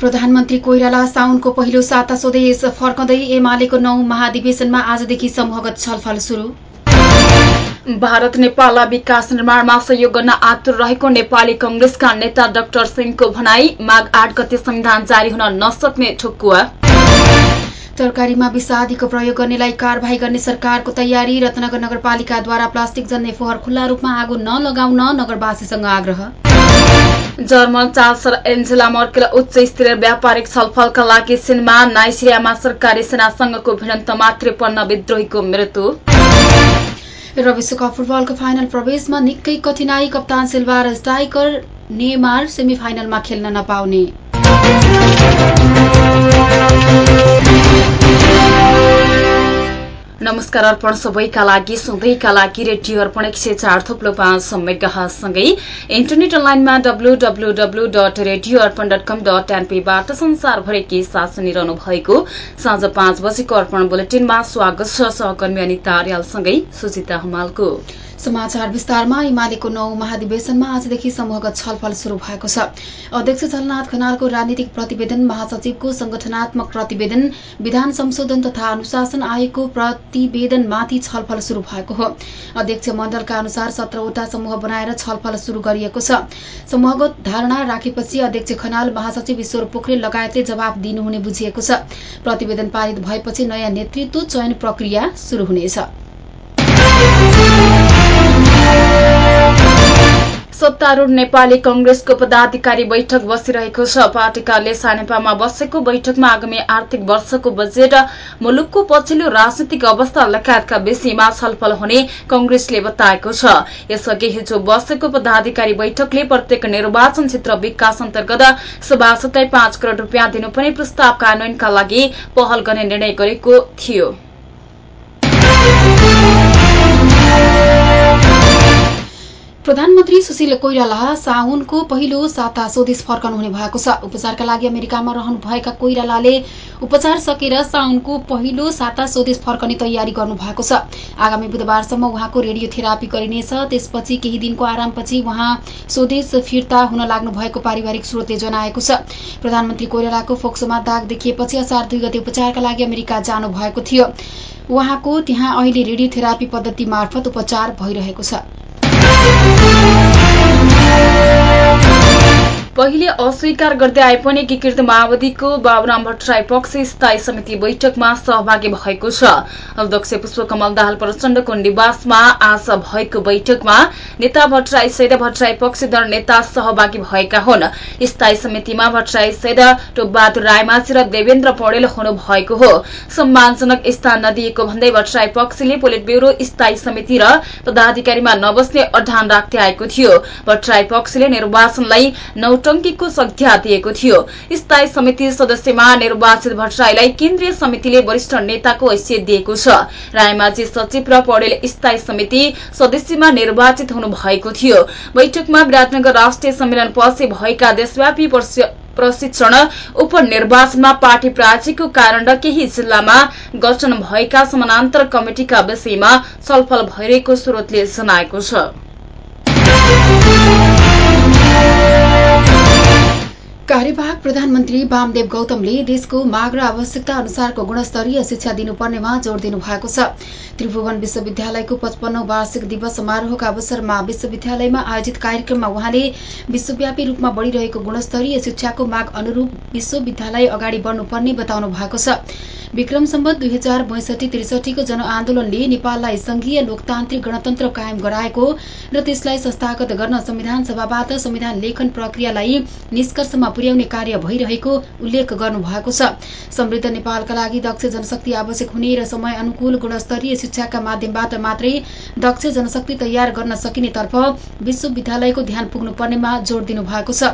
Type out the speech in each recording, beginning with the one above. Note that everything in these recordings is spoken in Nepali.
प्रधानमन्त्री कोइराला साउनको पहिलो साता स्वदेश फर्कँदै एमालेको नौ महाधिवेशनमा आजदेखि समूहगत छलफल शुरू भारत नेपाललाई विकास निर्माणमा सहयोग गर्न आतुर रहेको नेपाली कंग्रेसका नेता डाक्टर सिंहको भनाई माघ आठ गते संविधान जारी हुन नसक्ने ठुक्कुवा। तरकारीमा विषादीको प्रयोग गर्नेलाई कारवाही गर्ने सरकारको तयारी रत्नगर नगरपालिकाद्वारा प्लास्टिक जन्ने फोहोर खुल्ला रूपमा आगो नलगाउन नगरवासीसँग आग्रह। जर्मन चान्सलर एन्जेला मर्केल उच्च स्तरीय व्यापारिक छलफलका लागि चीनमा नाइसिरियामा सरकारी सेनासँगको भिडन्तमा त्रिपन्न विद्रोहीको मृत्यु र विश्वकप फुटबलको फाइनल प्रवेशमा निकै कठिनाई कप्तान सिल्भार स्ट्राइकर नेमार सेमिफाइनलमा खेल्न नपाउने नमस्कार अर्पण सबैका लागि सधैँका लागि रेडियो अर्पण एक सय चार थुप्लो पाँच मेगासँगै इन्टरनेट अनलाइनमा W W W dot radio Arpan dot com dot एनपीबाट संसारभरिकै साथ सुनिरहनु भएको साँझ पाँच बजेको अर्पण बुलेटिनमा स्वागत छ सहकर्मी अनिता अर्यालसँगै सुजिता हमालको। समाचार विस्तारमा एमालेको नौ महाधिवेशनमा आजदेखि समूहगत छलफल शुरू भएको छ। अध्यक्ष झलनाथ खनालको राजनीतिक प्रतिवेदन महासचिवको संगठनात्मक प्रतिवेदन विधान संशोधन तथा अनुशासन आयोगको प्रतिवेदनमाथि छलफल शुरू भएको हो। अध्यक्ष मण्डलका अनुसार सत्रवटा समूह बनाएर छलफल शुरू गरिएको छ। समूहगत धारणा राखेपछि अध्यक्ष खनाल महासचिव ईश्वर पोखरेल लगायतले जवाब दिनुहुने बुझिएको छ। प्रतिवेदन पारित भएपछि नयाँ नेतृत्व चयन प्रक्रिया शुरू हुनेछ। सत्तारूढ़ नेपाली कंग्रेसको पदाधिकारी बैठक बसिरहेको छ। पार्टी कार्यालय सानेपामा बसेको बैठकमा आगामी आर्थिक वर्षको बजेट मुलुकको पछिल्लो राजनीतिक अवस्था लगायतका विषयमा छलफल हुने कंग्रेसले बताएको छ। यसअघि हिजो बसेको पदाधिकारी बैठकले प्रत्येक निर्वाचन क्षेत्र विकास अन्तर्गत सभासदलाई पाँच करोड़ रूपियाँ दिनुपर्ने प्रस्ताव कार्यान्वयनका लागि पहल गर्ने निर्णय गरेको थियो। प्रधानमन्त्री सुशील कोइराला साउनको पहिलो साता स्वदेश फर्कनुहुने भएको छ। उपचारका लागि अमेरिकामा रहनुभएका कोइरालाले उपचार सकेर साउनको पहिलो साता स्वदेश फर्कने तयारी गर्नु भएको छ। आगामी बुधबारसम्म उहाँको रेडियोथेरापी गरिनेछ। त्यसपछि केही दिनको आरामपछि उहाँ स्वदेश फिर्ता हुन लाग्नु भएको पारिवारिक स्रोतले जनाएको छ। प्रधानमन्त्री कोइरालाको फोक्सोमा दाग देखिएपछि असार दुई गते उपचारका लागि अमेरिका जानु भएको थियो। उहाँको त्यहाँ अहिले रेडियोथेरापी पद्धति मार्फत उपचार भइरहेको छ। Música पहिले अस्वीकार गर्दै आए पनि एकीकृत माओवादीको बाबुराम भट्टराई पक्ष स्थायी समिति बैठकमा सहभागी भएको छ। अध्यक्ष पुष्पकमल दाहाल प्रचण्डको निवासमा आज भएको बैठकमा नेता भट्टराई सहित भट्टराई पक्षधर नेता सहभागी भएका हुन्। स्थायी समितिमा भट्टराई सहित टोपबहादुर रायमाझी र देवेन्द्र पौडेल हुनु भएको हो। सम्मानजनक स्थान नदिएको भन्दै भट्टराई पक्षले पोलिट ब्यूरो स्थायी समिति र पदाधिकारीमा नबस्ने अडान राख्दै आएको थियो। भट्टराई पक्षले निर्वाचनलाई नौट टंकीको संख्या दिएको थियो। स्थायी समिति सदस्यमा निर्वाचित भट्टराईलाई केन्द्रीय समितिले वरिष्ठ नेताको हैसियत दिएको छ। रायमाझी सचिव र पौडेल स्थायी समिति सदस्यमा निर्वाचित हुनु भएको थियो। बैठकमा विराटनगर राष्ट्रिय सम्मेलन पछि भएका देशव्यापी प्रशिक्षण उपनिर्वाचनमा पार्टी प्राचीको कारण र केही जिल्लामा गठन भएका समानान्तर कमिटिका विषयमा छलफल भइरहेको स्रोतले जनाएको छ। कार्यवाहक प्रधानमन्त्री वामदेव गौतमले देशको माग र आवश्यकता अनुसारको गुणस्तरीय शिक्षा दिनुपर्नेमा जोड़ दिनु भएको छ। त्रिभुवन विश्वविद्यालयको पचपन्नौ वार्षिक दिवस समारोहका अवसरमा विश्वविद्यालयमा आयोजित कार्यक्रममा उहाँले विश्वव्यापी रूपमा बढ़िरहेको गुणस्तरीय शिक्षाको माग अनुरूप विश्वविद्यालय अगाडि बढ़नुपर्ने बताउनु भएको छ। विक्रम सम्बत दुई हजार बैसठी त्रिसठीको जनआन्दोलनले नेपाललाई संघीय लोकतान्त्रिक गणतन्त्र कायम गराएको र त्यसलाई संस्थागत गर्न संविधान सभाबाट संविधान लेखन प्रक्रियालाई निष्कर्षमा पुर्याउने कार्य भइरहेको उल्लेख गर्नुभएको छ। समृद्ध नेपालका लागि दक्ष जनशक्ति आवश्यक हुने र समय अनुकूल गुणस्तरीय शिक्षाका माध्यमबाट मात्रै दक्ष जनशक्ति तयार गर्न सकिने तर्फ विश्वविद्यालयको ध्यान पुग्नु पर्नेमा जोड़ दिनु भएको छ।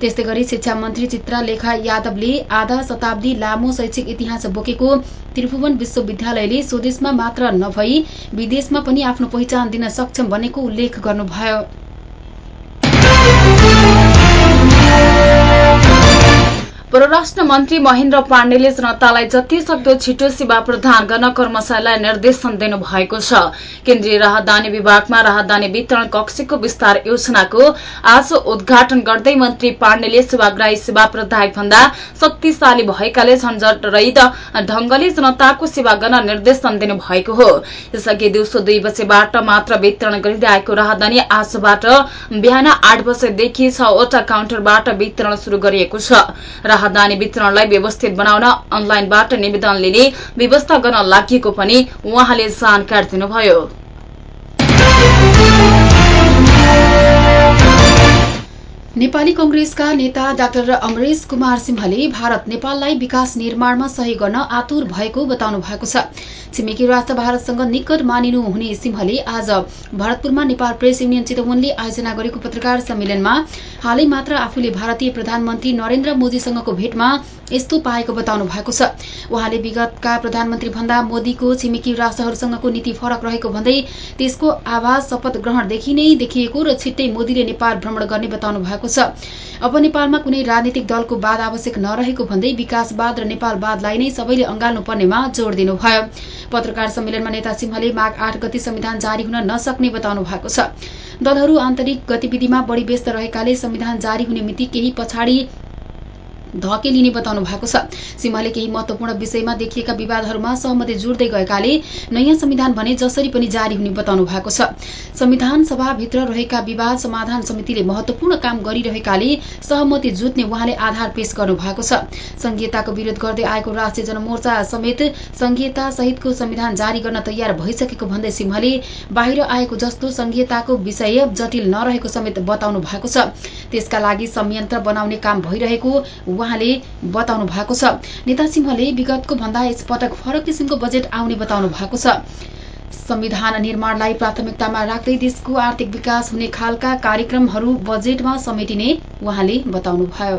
त्यस्तै गरी शिक्षा मन्त्री चित्रलेखा यादवले आधा शताब्दी लामो शैक्षिक इतिहास बोकेको त्रिभुवन विश्वविद्यालयले स्वदेशमा मात्र नभई विदेशमा पनि आफ्नो पहिचान दिन सक्षम बनेको उल्लेख गर्नुभयो। परराष्ट्र मन्त्री महेन्द्र पाण्डेले जनतालाई जति सक्दो छिटो सेवा प्रदान गर्न कर्मचारीलाई निर्देशन दिनुभएको छ। केन्द्रीय राहदानी विभागमा राहदानी वितरण कक्षको विस्तार योजनाको आज उद्घाटन गर्दै मन्त्री पाण्डेले सेवाग्राही सेवा प्रदायक भन्दा शक्तिशाली भएकाले झन्झट रहित ढंगले जनताको सेवा गर्न निर्देशन दिनुभएको हो। यसअघि दिउँसो दुई बजेबाट मात्र वितरण गरिँदै आएको राहदानी आजबाट बिहान आठ बजेदेखि छवटा काउन्टरबाट वितरण शुरू गरिएको छ। राहदानी वितरणलाई व्यवस्थित बनाउन अनलाइनबाट निवेदन लिने व्यवस्था गर्न लागि पनि उहाँले जानकारी दिनुभयो। नेपाली कंग्रेसका नेता डाक्टर अमरेश कुमार सिंहले भारत नेपाललाई विकास निर्माणमा सहयोग गर्न आतुर भएको बताउनु भएको छ। छिमेकी राष्ट्र भारतसँग निकट मानिनु हुने सिंहले आज भरतपुरमा नेपाल प्रेस युनियन चितवनले आयोजना गरेको पत्रकार सम्मेलनमा हालै मात्र आफूले भारतीय प्रधानमन्त्री नरेन्द्र मोदीसँगको भेटमा यस्तो पाएको बताउनु भएको छ। उहाँले विगतका प्रधानमन्त्री भन्दा मोदीको छिमेकी राष्ट्रहरूसँगको नीति फरक रहेको भन्दै त्यसको आवाज शपथ ग्रहणदेखि नै देखिएको र छिट्टै मोदीले नेपाल भ्रमण गर्ने बताउनु भएको छ। अब नेपालमा कुनै राजनीतिक दलको वाद आवश्यक नरहेको भन्दै विकासवाद र नेपालवादलाई नै सबैले अंगाल्नु पर्नेमा जोड़ दिनुभयो। पत्रकार सम्मेलनमा नेता सिंहले माघ आठ गति संविधान जारी हुन नसक्ने बताउनु भएको छ। दलहरू आन्तरिक गतिविधिमा बढ़ी व्यस्त रहेकाले संविधान जारी हुने मिति केही पछाडि धकेलिने बताउनु भएको छ। सिंहले केही महत्वपूर्ण विषयमा देखिएका विवादहरूमा सहमति जुट्दै गएकाले नयाँ संविधान भने जसरी पनि जारी हुने बताउनु भएको छ। संविधान सभाभित्र रहेका विवाद समाधान समितिले महत्वपूर्ण काम गरिरहेकाले सहमति जुट्ने उहाँले आधार पेश गर्नु भएको छ। संघीयताको विरोध गर्दै आएको राष्ट्रिय जनमोर्चा समेत संघीयता सहितको संविधान जारी गर्न तयार भइसकेको भन्दै सिंहले बाहिर आएको जस्तो संघीयताको विषय जटिल नरहेको समेत बताउनु भएको छ। त्यसका लागि संयन्त्र बनाउने काम भइरहेको उहाँले बताउनु भएको छ। नेता सिंहले विगतको भन्दा यसपटक फरक किसिमको बजेट आउने बताउनु भएको छ। संविधान निर्माणलाई प्राथमिकतामा राख्दै देशको आर्थिक विकास हुने खालका कार्यक्रमहरू बजेटमा समेटिने उहाँले बताउनुभयो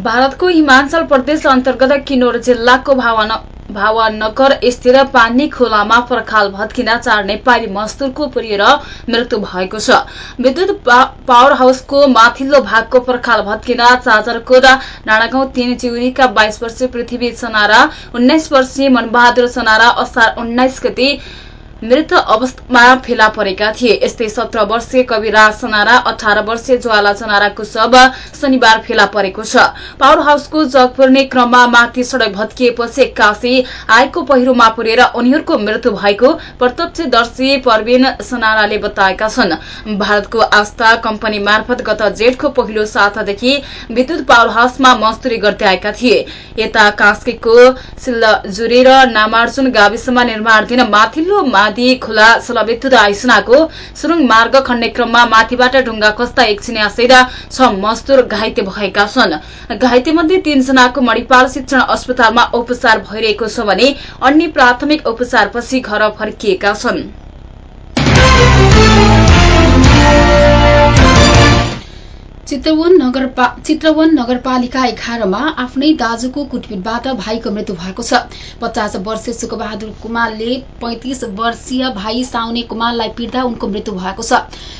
भारतको हिमाचल प्रदेश अन्तर्गत किनोर जिल्लाको भावना भावानगर स्थित पानी खोलामा पर्खाल भत्किँदा चार नेपाली मजदुरको पुरिएर मृत्यु भएको छ। विद्युत पावर हाउसको माथिल्लो भागको पर्खाल भत्किँदा चाजरकोट डाँडागाउँ तीन चिउरीका बाइस वर्षीय पृथ्वी सनारा उन्नाइस वर्षीय मनबहादुर सनारा असार उन्नाइस गति मृत अवस्थामा फेला परेका थिए। यस्तै सत्र वर्षीय कविराज सनारा अठार वर्षीय ज्वाला सनाराको शव शनिबार फेला परेको छ। पावर हाउसको जग पुर्ने क्रममा माथि सड़क भत्किएपछि एक्कासी आएको पहिरोमा पुरेर उनीहरूको मृत्यु भएको प्रत्यक्षदर्शी परवीन सनाराले बताएका छन्। भारतको आस्था कम्पनी मार्फत गत जेठको पहिलो सातादेखि विद्युत पावर हाउसमा मजदुरी गर्दै आएका थिए। यता कास्कीको सिल्लजुरी र नामार्जुन गाविसमा निर्माण दिन माथिल्लो आदि खुला सलविद्युत आयोजनाको सुरुङ मार्ग खण्ने क्रममा माथिबाट ढुङ्गा खस्दा एकछिन सहित छ मजदुर घाइते भएका छन्। घाइते मध्ये तीनजनाको मणिपाल शिक्षण अस्पतालमा उपचार भइरहेको छ भने अन्य प्राथमिक उपचारपछि घर फर्किएका छन्। चितवन नगरपालिका एघारमा आफ्नै दाजुको कुटपिटबाट भाइको मृत्यु भएको छ। पचास वर्षीय सुकबहादुर कुमारले पैंतिस वर्षीय भाइ साउने कुमारलाई पिट्दा उनको मृत्यु भएको छ।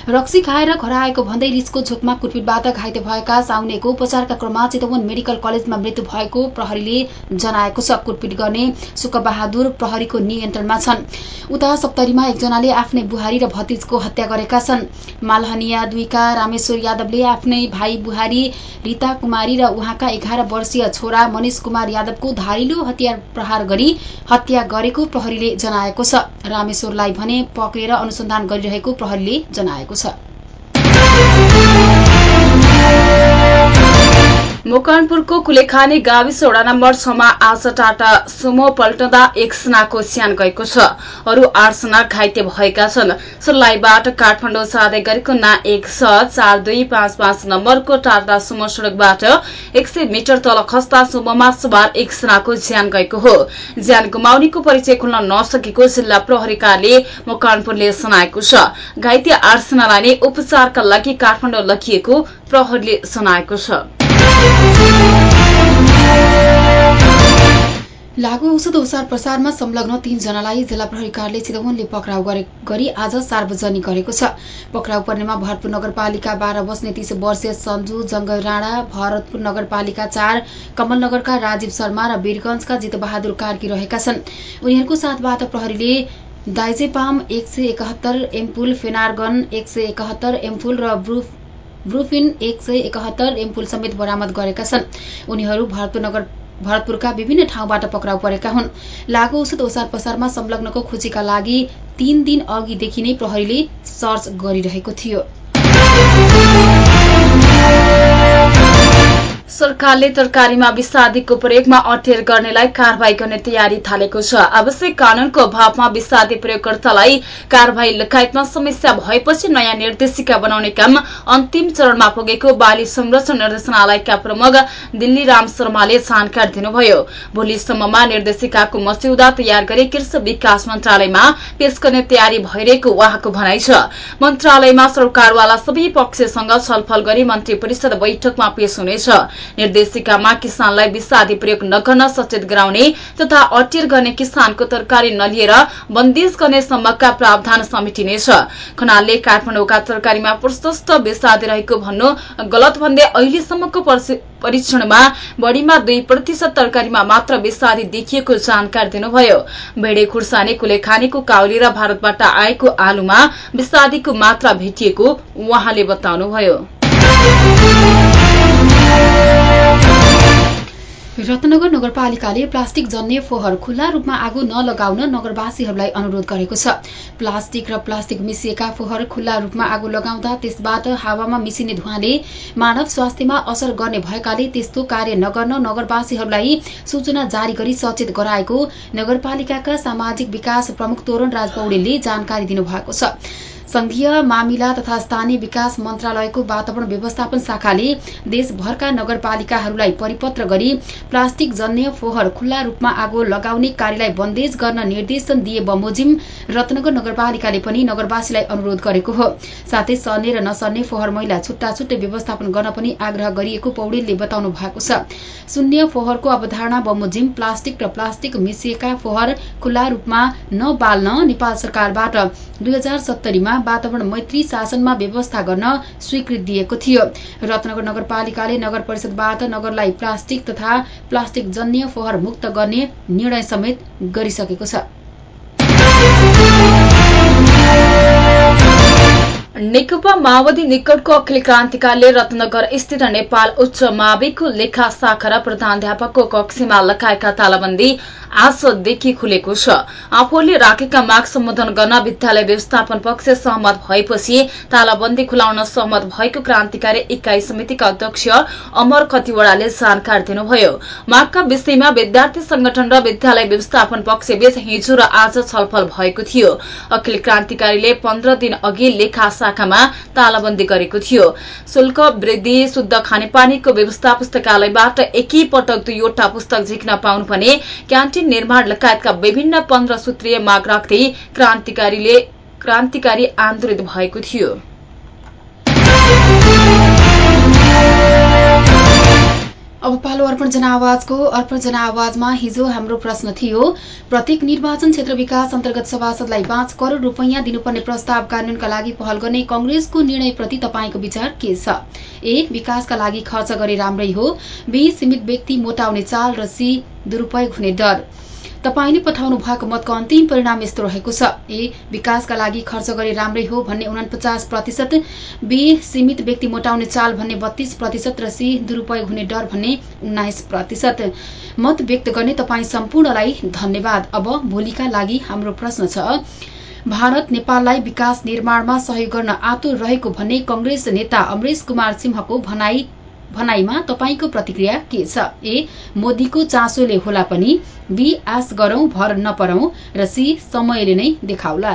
रक्सी खाएर घर आएको भन्दै रिसको झोकमा कुटपिटबाट घाइते भएका साउनेको उपचारका क्रममा चितवन मेडिकल कलेजमा मृत्यु भएको प्रहरीले जनाएको छ। कुटपिट गर्ने सुकबहादुर प्रहरीको नियन्त्रणमा छन्। उता सप्तरीमा एकजनाले आफ्नै बुहारी र भतिजको हत्या गरेका छन्। मालहनिया दुईका रामेश्वर यादवले आफ्नै भाइ बुहारी रीता कुमारी र उहाँका एघार वर्षीय छोरा मनिष कुमार यादवको धारिलो हतियार प्रहार गरी हत्या गरेको प्रहरीले जनाएको छ। रामेश्वरलाई भने पक्रेर अनुसन्धान गरिरहेको प्रहरीले जनाएको छ। मोकनपुरको कुलेखानी गाविस वडा नम्बर छमा आज टाटा सुमो पल्टदा एकजनाको स्यान गएको छ। अरू आठजना घाइते भएका छन्। सल्लाईबाट काठमाडौँ जाँदै गरेको ना एक छ चार दुई पाँच पाँच नम्बरको टाटा सुमो सड़कबाट एक सय मिटर तल खस्ता सुमोमा सवार एकजनाको ज्यान गएको हो। ज्यान गुमाउनेको परिचय खुल्न नसकेको जिल्ला प्रहरीकाले मोकनपुरले जनाएको छ। घाइते आठजनालाई नै उपचारका लागि काठमाडौँ लगिएको प्रहरीले जनाएको छ। लागू औषध ओसार प्रसारमा संलग्न तीनजनालाई जिल्ला प्रहरी कार्यालय चितवनले पक्राउ गरी आज सार्वजनिक गरेको छ। पक्राउ पर्नेमा भरतपुर नगरपालिका बाह्र बस्ने तीस वर्षीय सञ्जु जंग राणा भरतपुर नगरपालिका चार कमलनगरका राजीव शर्मा र वीरगंजका जितबहादुर कार्की रहेका छन्। उनीहरूको साथबाट प्रहरीले दाइजेपाम एक सय एकहत्तर एम्पुल फेनारगन एक सय एकहत्तर एम्पुल र ब्रुफिन एक सय एकहत्तर एम्पुल समेत बरामद गरेका छन्। उनीहरू भरतपुर नगर भरतपुरका विभिन्न ठाउँबाट पक्राउ परेका हुन्। लागु औषध ओसार पसारमा संलग्नको खोजीका लागि तीन दिन अघिदेखि नै प्रहरीले सर्च गरिरहेको थियो। सरकारले तरकारीमा विषादीको प्रयोगमा अटेर गर्नेलाई कारवाही गर्ने तयारी थालेको छ। आवश्यक कानूनको अभावमा विषादी प्रयोगकर्तालाई कारवाही लगायतमा समस्या भएपछि नयाँ निर्देशिका बनाउने काम अन्तिम चरणमा पुगेको बाली संरक्षण निर्देशनालयका प्रमुख दिल्ली राम शर्माले जानकारी दिनुभयो। भोलिसम्ममा निर्देशिकाको मस्यौदा तयार गरी कृषि विकास मन्त्रालयमा पेश गर्ने तयारी भइरहेको उहाँको भनाइ छ। मन्त्रालयमा सरकारवाला सबै पक्षसँग छलफल गरी मन्त्री परिषद बैठकमा पेश हुनेछ। निर्देशिकामा किसानलाई विषादी प्रयोग नगर्न सचेत गराउने तथा अटेर गर्ने किसानको तरकारी नलिएर बन्देज गर्ने सम्मका प्रावधान समेटिनेछ खनालले काठमाडौँका तरकारीमा प्रशस्त विषादी रहेको भन्नु गलत भन्दै अहिलेसम्मको परीक्षणमा बढ़ीमा दुई प्रतिशत तरकारीमा मात्र विषादी देखिएको जानकारी दिनुभयो। भेडे खुर्सानी कुलेखानीको काउली र भारतबाट आएको आलुमा विषादीको मात्रा भेटिएको उहाँले बताउनुभयो। रत्नगर नगरपालिकाले प्लास्टिक जन्य फोहोर खुल्ला रूपमा आगो नलगाउन नगरवासीहरूलाई अनुरोध गरेको छ। प्लास्टिक र प्लास्टिक मिसिएका फोहोर खुल्ला रूपमा आगो लगाउँदा त्यसबाट हावामा मिसिने धुवाले मानव स्वास्थ्यमा असर गर्ने भएकाले त्यस्तो कार्य नगर्न नगरवासीहरूलाई सूचना जारी गरी सचेत गराएको नगरपालिकाका सामाजिक विकास प्रमुख तोरण राज पौडेलले जानकारी दिनुभएको छ। संघीय मामिला तथा स्थानीय विकास मन्त्रालयको वातावरण व्यवस्थापन शाखाले देशभरका नगरपालिकाहरूलाई परिपत्र गरी प्लास्टिक जन्य फोहोर खुल्ला रूपमा आगो लगाउने कार्यलाई बन्देज गर्न निर्देशन दिए बमोजिम रत्नगर नगरपालिकाले पनि नगरवासीलाई अनुरोध गरेको हो। साथै सर्ने र नसर्ने फोहोर मैला छुट्टा छुट्टै व्यवस्थापन गर्न पनि आग्रह गरिएको पौडेलले बताउनु भएको छ। शून्य फोहोरको अवधारणा बमोजिम प्लास्टिक र प्लास्टिक मिसिएका फोहोर खुल्ला रूपमा नबाल्न नेपाल सरकारबाट दुई हजार सत्तरीमा वातावरण मैत्री शासनमा व्यवस्था गर्न स्वीकृति दिएको थियो। रत्नगर नगरपालिकाले नगर परिषदबाट नगरलाई प्लास्टिक तथा प्लास्टिक जन्य फोहोर मुक्त गर्ने निर्णय समेत गरिसकेको छ। नेकपा माओवादी निकटको अखिल क्रान्तिकारीले रत्नगर स्थित नेपाल उच्च माविको लेखा शाखा र प्रधानध्यापकको कक्षमा लगाएका तालाबन्दी आजदेखि खुलेको छ। आफूले राखेका माग सम्बोधन गर्न विद्यालय व्यवस्थापन पक्ष सहमत भएपछि तालाबन्दी खुलाउन सहमत भएको क्रान्तिकारी इकाई समितिका अध्यक्ष अमर खतिवड़ाले जानकारी दिनुभयो। मागका विषयमा विद्यार्थी संगठन र विद्यालय व्यवस्थापन पक्षबीच हिजो र आज छलफल भएको थियो। अखिल क्रान्तिकारीले पन्ध्र दिन अघि लेखा शाखामा तालाबन्दी गरेको थियो। शुल्क वृद्धि शुद्ध खानेपानीको व्यवस्था पुस्तकालयबाट एकै पटक दुईवटा पुस्तक झिक्न पाउनु भने क्यान्टिन निर्माण लगायतका विभिन्न पन्ध्र सूत्रीय माग राख्दै क्रान्तिकारी आन्दोलित भएको थियो। अब पालो अर्पण जनावाजको अर्पण जनावाजमा हिजो हाम्रो प्रश्न थियो प्रत्येक निर्वाचन क्षेत्र विकास अन्तर्गत सभासदलाई पाँच करोड़ रूपियाँ दिनुपर्ने प्रस्ताव कानूनका लागि पहल गर्ने कंग्रेसको निर्णयप्रति तपाईँको विचार के छ? ए विकासका लागि खर्च गरे राम्रै हो। बी सीमित व्यक्ति मोटाउने चाल र सी दुरूपयोग हुने डर तपाईँले पठाउनु भएको मतको अन्तिम परिणाम यस्तो रहेको छ। ए विकासका लागि खर्च गरे राम्रै हो भन्ने उनापचास प्रतिशत बी सीमित व्यक्ति मोटाउने चाल भन्ने बत्तीस प्रतिशत र सी दुरूपयोग हुने डर भन्ने उन्नाइस प्रतिशत। मत व्यक्त गर्ने तपाईँ सम्पूर्णलाई धन्यवाद। अब भोलिका लागि हाम्रो प्रश्न छ भारत नेपाललाई विकास निर्माणमा सहयोग गर्न आतुर रहेको भन्ने कंग्रेस नेता अमरेश कुमार सिंहको भनाई भनाईमा तपाईँको प्रतिक्रिया के छ? ए मोदीको चासोले होला पनि बी आश गरौं भर नपरौं र सी समयले नै देखाउला।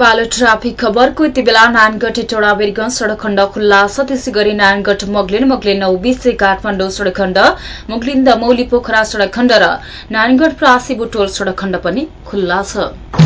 पालो ट्राफिक खबरको यति बेला नानगढ टोडा सड़क खण्ड खुल्ला छ त्यसै गरी नानगढ मगलिन मगलिन नौ बिसे काठमाडौँ सड़क खण्ड मुगलिन दमौली पोखरा सड़क खण्ड र नानगढ प्रासी बुटोल सड़क खण्ड पनि खुल्ला छ।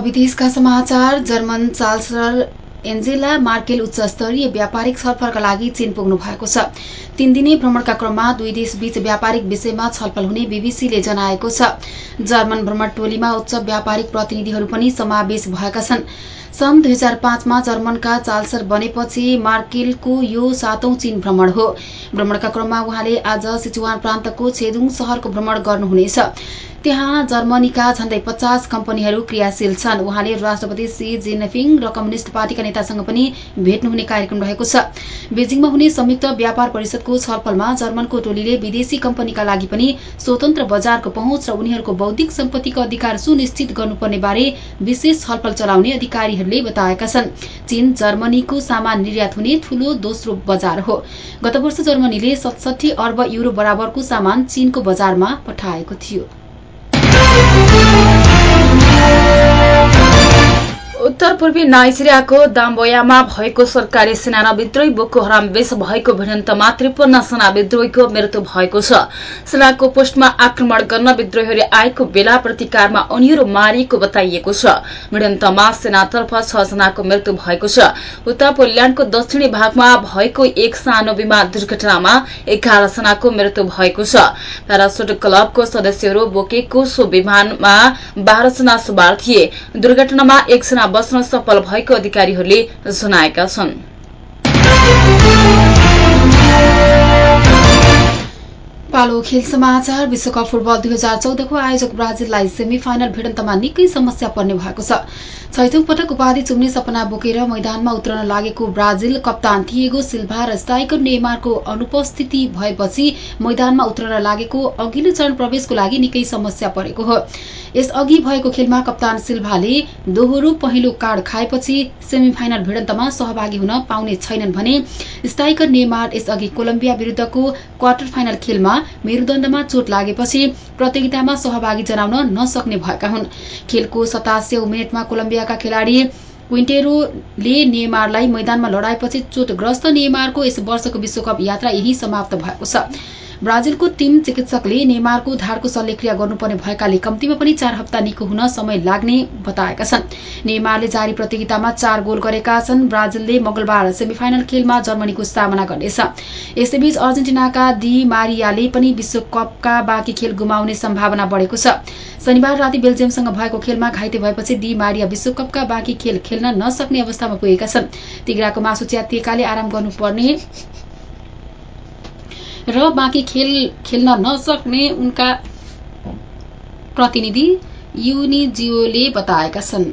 विदेशका समाचार जर्मन चान्सलर एन्जेला मार्केल उच्च स्तरीय व्यापारिक छलफलका लागि चीन पुग्नु भएको छ। तीन दिने भ्रमणका क्रममा दुई देशबीच व्यापारिक विषयमा छलफल हुने बीबीसीले जनाएको छ। जर्मन भ्रमण टोलीमा उच्च व्यापारिक प्रतिनिधिहरू पनि समावेश भएका छन्। सन् दुई हजार पाँचमा जर्मनका चान्सलर बनेपछि मार्केलको यो सातौं चीन भ्रमण हो। भ्रमणका क्रममा उहाँले आज सिचुवान प्रान्तको छेदुङ शहरको भ्रमण गर्नुहुनेछ। त्यहाँ जर्मनीका झण्डै पचास कम्पनीहरू क्रियाशील छन्। उहाँले राष्ट्रपति सी जिनपिङ र कम्युनिष्ट पार्टीका नेतासँग पनि भेट्नुहुने कार्यक्रम रहेको छ। बेजिङमा हुने संयुक्त व्यापार परिषदको छलफलमा जर्मनको टोलीले विदेशी कम्पनीका लागि पनि स्वतन्त्र बजारको पहुँच र उनीहरूको बौद्धिक सम्पत्तिको अधिकार सुनिश्चित गर्नुपर्ने बारे विशेष छलफल चलाउने अधिकारीहरूले बताएका छन्। चीन जर्मनीको सामान निर्यात हुने ठूलो दोस्रो बजार हो। गत वर्ष जर्मनीले सतसठी अर्ब युरो बराबरको सामान चीनको बजारमा पठाएको थियो। पूर्वी नाइजेरियाको दाम्बोयामा भएको सरकारी सेना विद्रोही बोको हराम बेस भएको भिडन्तमा त्रिपन्न सेना विद्रोहीको मृत्यु भएको छ। सेनाको पोस्टमा आक्रमण गर्न विद्रोहीहरू आएको बेला प्रतिकारमा उनीहरू मारिएको बताइएको छ। भिडन्तमा सेनातर्फ छ जनाको मृत्यु भएको छ। उत्तर पोल्याण्डको दक्षिणी भागमा भएको एक सानो विमान दुर्घटनामा एघार जनाको मृत्यु भएको छ। प्यारासुट क्लबको सदस्यहरू बोकेको सो विमानमा बाह्रजना सवार थिए। दुर्घटनामा एकजना बस्न सफल भएको अधिकारीहरूले जनाएका छन्। पालो खेल समाचार विश्वकप फुटबल दुई हजार चौधको आयोजक ब्राजिललाई सेमी फाइनल भिडन्तमा निकै समस्या पर्ने भएको छ। छैठौं पटक उपाधि चुम्ने सपना बोकेर मैदानमा उत्रन लागेको ब्राजिल कप्तान थिएगो सिल्भा र स्टाइकर नेमारको अनुपस्थिति भएपछि मैदानमा उत्रन लागेको अघिल्लो चरण प्रवेशको लागि निकै समस्या परेको हो। यसअघि भएको खेलमा कप्तान सिल्भाले दोहोरो पहिलो कार्ड खाएपछि सेमी फाइनल भिडन्तमा सहभागी हुन पाउने छैनन् भने स्टाइकर नेमार यसअघि कोलम्बिया विरूद्धको क्वार्टर फाइनल खेलमा मेरुदण्डमा चोट लागेपछि प्रतियोगितामा सहभागी जनाउन नसक्ने भएका हुन्। खेलको सतास्यौ मिनटमा कोलम्बियाका खेलाड़ी क्विन्टेरोले नेमारलाई मैदानमा लडाएपछि चोटग्रस्त नेमारको यस वर्षको विश्वकप यात्रा यही समाप्त भएको छ। ब्राजिलको टीम चिकित्सकले नेमारको धारको शल्यक्रिया गर्नुपर्ने भएकाले कम्तीमा पनि चार हप्ता निको हुन समय लाग्ने बताएका छन्। नेमारले जारी प्रतियोगितामा चार गोल गरेका छन्। ब्राजिलले मंगलबार सेमिफाइनल खेलमा जर्मनीको सामना गर्नेछ। यसैबीच अर्जेन्टिनाका दी मारियाले पनि विश्वकपका बाँकी खेल गुमाउने सम्भावना बढ़ेको छ। शनिबार राति बेल्जियमसँग भएको खेलमा घाइते भएपछि दी मारिया विश्वकपका बाँकी खेल खेल्न नसक्ने अवस्थामा पुगेका छन्। तिग्राको मासु च्यातिएकाले आराम गर्नुपर्ने र बाँकी खेल खेल्न नसक्ने उनका प्रतिनिधि युनिजिओले बताएका छन्।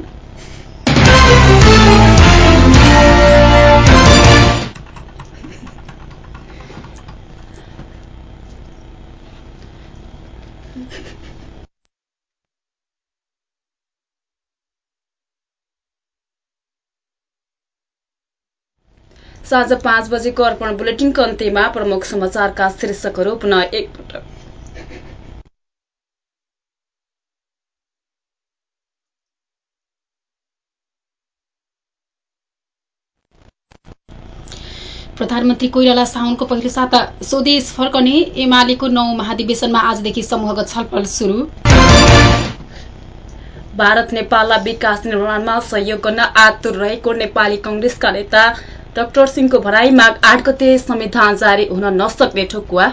साँझ पाँच बजेको अर्पण बुलेटिनको अन्त्यमा प्रमुख समाचारका शीर्षकहरू पुनः एकपटक। प्रधानमन्त्री कोइराला साउनको पहिलो साता स्वदेश फर्कने एमालेको नौ महाधिवेशनमा आजदेखि समूहगत छलफल शुरू भारत नेपाललाई विकास निर्माणमा सहयोग गर्न आतुर रहेको नेपाली कंग्रेसका नेता डाक्टर सिंहको भनाई माघ आठ गते संविधान जारी हुन नसक्ने ठोकुवा।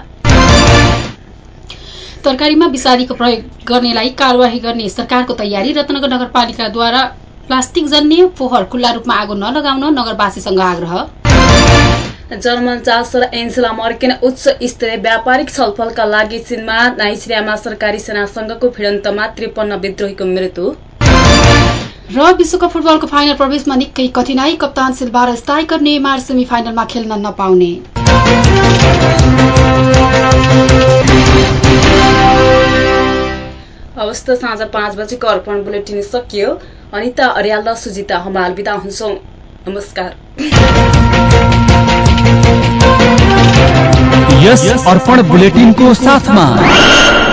तरकारीमा विषादीको प्रयोग गर्नेलाई कार्यवाही गर्ने सरकारको तयारी रत्नगर नगरपालिकाद्वारा प्लास्टिक जन्य फोहोर खुल्ला रूपमा आगो नलगाउन नगरवासीसँग आग्रह। जर्मन चान्सलर एन्जेला मर्केन उच्च स्तरीय व्यापारिक छलफलका लागि चीनमा नाइजेरियामा सरकारी सेनासँगको भिडन्तमा त्रिपन्न विद्रोहीको मृत्यु। र विश्वकप फुटबलको फाइनल प्रवेशमा निकै कठिनाई कप्तान सिल्भार स्ट्राइकर नेमार सेमी फाइनलमा खेल्न नपाउने। अवस्था साँझ पाँच बजेको अर्पण बुलेटिन सकियो। अनिता अर्याल र सुजिता हमाल बिदा हुन्छौ। नमस्कार। यस अर्पण बुलेटिनको साथमा।